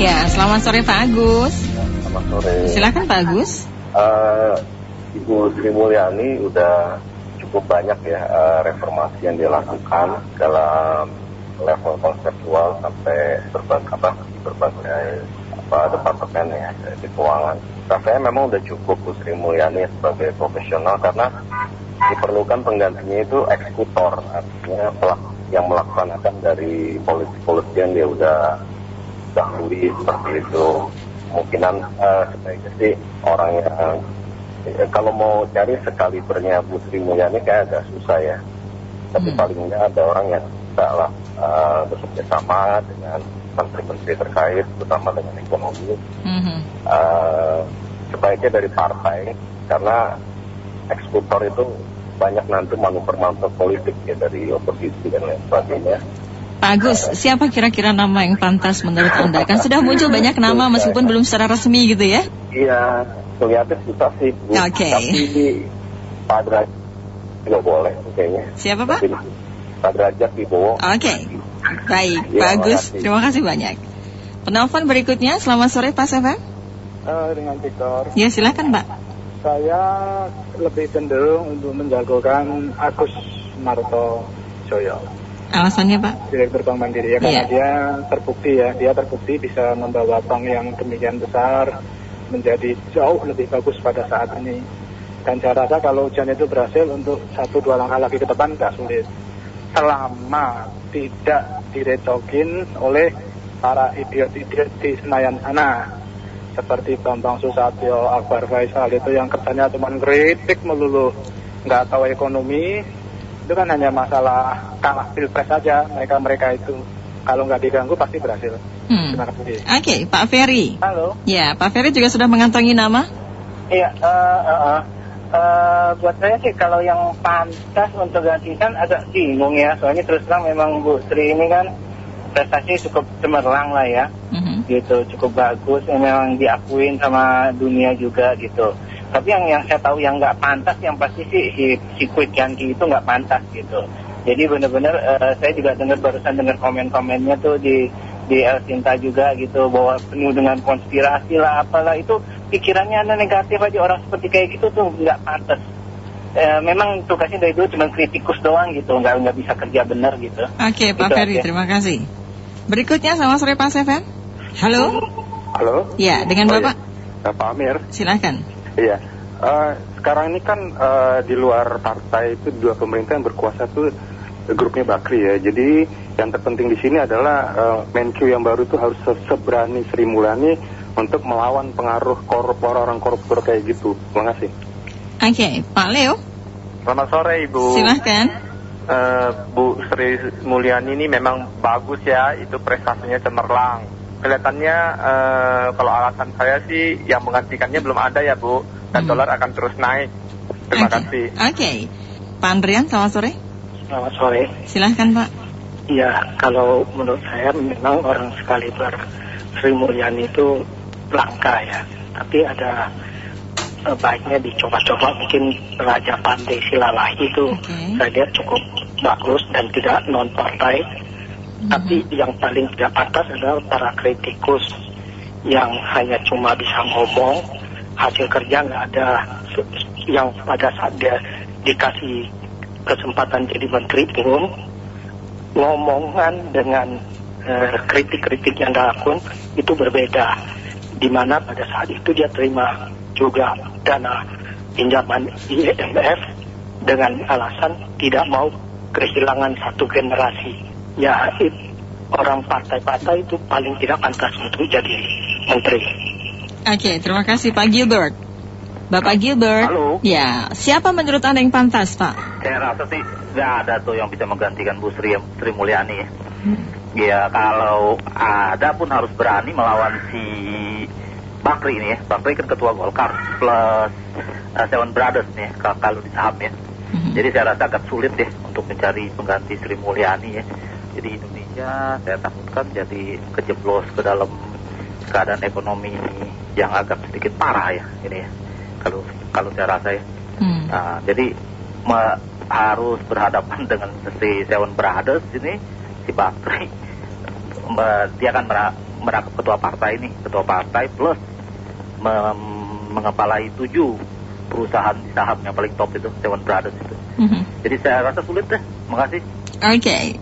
Ya, selamat sore Pak Agus. Selamat sore. Silakan Pak Agus. Uh, Ibu Sri Mulyani udah cukup banyak ya uh, reformasi yang dilakukan dalam level konseptual sampai berbagai apa berbagai apa departemen ya di keuangan. Rasanya memang udah cukup Bu Sri Mulyani sebagai profesional karena diperlukan penggantinya itu eksekutor artinya pelaku yang melaksanakan dari polisi-polisi yang dia udah dahului seperti itu kemungkinan uh, sebaiknya sih orang yang uh, kalau mau cari sekali bernya Bu Sri Mulyani kayak agak susah ya tapi Hmm. paling nggak ada orang yang bisa lah uh, bekerja sama dengan menteri-menteri terkait terutama dengan ekonomi Mhm. uh, sebaiknya dari partai karena eksekutor itu banyak nanti manuver-manuver politik ya dari oposisi dan lain sebagainya. Pak Agus, siapa kira-kira nama yang pantas menurut Anda? Kan sudah muncul banyak nama meskipun belum secara resmi gitu ya. Iya, kelihatannya susah sih. Bu. Oke. Tapi Pak Derajat nggak boleh kayaknya. Siapa Pak? Pak Derajat Wibowo. Oke, baik Ya, Pak Agus, makasih. terima kasih banyak. Penelpon berikutnya, selamat sore Pak Seven. Eh, dengan Victor, Ya silakan Pak. saya lebih cenderung untuk menjagokan Agus Marto Joyo, Alasannya Pak? Direktur Bank Mandiri ya, karena Iya. dia terbukti ya, dia terbukti bisa membawa bank yang demikian besar menjadi jauh lebih bagus pada saat ini. Dan saya rasa kalau ujian itu berhasil untuk satu dua langkah lagi ke depan nggak sulit. Selama tidak direcokin oleh para idiot-idiot di Senayan sana seperti Bambang Susatyo, Akbar Faisal itu yang kerjanya cuma kritik melulu, nggak tahu ekonomi, itu kan hanya masalah kalah pilpres saja mereka-mereka itu. Kalau nggak diganggu pasti berhasil. Hmm. Terima kasih. Oke, Pak Ferry. Halo. Ya, Pak Ferry juga sudah mengantongi nama. Iya, eh, eh, eh. Eh, buat saya sih kalau yang pantas untuk gantikan agak bingung ya. Soalnya terus terang memang Bu Sri ini kan prestasi cukup cemerlang lah ya. Mhm. Gitu, cukup bagus. Memang diakuin sama dunia juga gitu. Tapi yang yang saya tahu yang nggak pantas, yang pasti sih si, si Quick Yanti itu nggak pantas gitu. Jadi benar-benar eh, saya juga dengar barusan dengar komen-komennya tuh di di El Sinta juga gitu bahwa penuh dengan konspirasi lah apalah itu pikirannya anda negatif aja orang seperti kayak gitu tuh nggak pantas. Eh, memang tugasnya dari dulu cuma kritikus doang gitu, nggak nggak bisa kerja benar gitu. Oke, Pak Itu Ferry, aja. terima kasih. Berikutnya, selamat sore Pak Seven. Halo? Halo, Ya, dengan Oh, Bapak. eh, Pak Amir. Silakan. Iya. Eh, sekarang ini kan eh, di luar partai itu dua pemerintah yang berkuasa tuh eh, grupnya Bakri ya. Jadi yang terpenting di sini adalah eh, Menkyu yang baru itu harus se- seberani Sri Mulyani untuk melawan pengaruh korup orang-orang koruptor kayak gitu. Terima kasih. Oke, Pak Leo, Selamat sore Ibu. silahkan. Eh, Bu Sri Mulyani ini memang bagus ya, itu prestasinya cemerlang. Kelihatannya eh, kalau alasan saya sih yang menggantikannya belum ada ya Bu, dan Hmm. dolar akan terus naik. Terima Oke. kasih. Oke. Pak Andrian, selamat sore. Selamat sore. Silahkan Pak. Ya, kalau menurut saya memang orang sekali ber Sri Mulyani itu langka ya. Tapi ada eh, baiknya dicoba-coba bikin Raja Pandai Silalahi itu Oke. saya lihat cukup bagus dan tidak non partai. Tapi yang paling tidak pantas adalah para kritikus yang hanya cuma bisa ngomong, hasil kerja nggak ada. Yang pada saat dia dikasih kesempatan jadi menteri pun ngomongan dengan eh, kritik-kritik yang dilakukan itu berbeda. Di mana pada saat itu dia terima juga dana pinjaman IMF dengan alasan tidak mau kehilangan satu generasi. Ya, it- orang partai-partai itu paling tidak pantas untuk jadi menteri. Oke, terima kasih Pak Gilbert. Bapak Gilbert. Halo. Ya, siapa menurut Anda yang pantas, Pak? Saya rasa sih nggak ada tuh yang bisa menggantikan Bu Sri, Sri Mulyani ya. Ya kalau ada pun harus berani melawan si Bakri ini ya. Bakri kan ketua Golkar plus uh, Seven Brothers nih ka- kalau di saham ya. Mhm. Jadi saya rasa agak sulit ya untuk mencari pengganti Sri Mulyani ya. Jadi Indonesia saya takutkan jadi kejeblos ke dalam keadaan ekonomi yang agak sedikit parah ya ini ya. Kalau kalau saya rasa ya. Hmm. Nah, jadi me- harus berhadapan dengan si Seven Brothers ini si Bakri Me- dia akan mera- merangkap ketua partai ini, ketua partai plus mem- mengepalai tujuh perusahaan saham yang paling top itu, Seven Brothers itu. Mhm. Jadi saya rasa sulit deh. Makasih. Oke,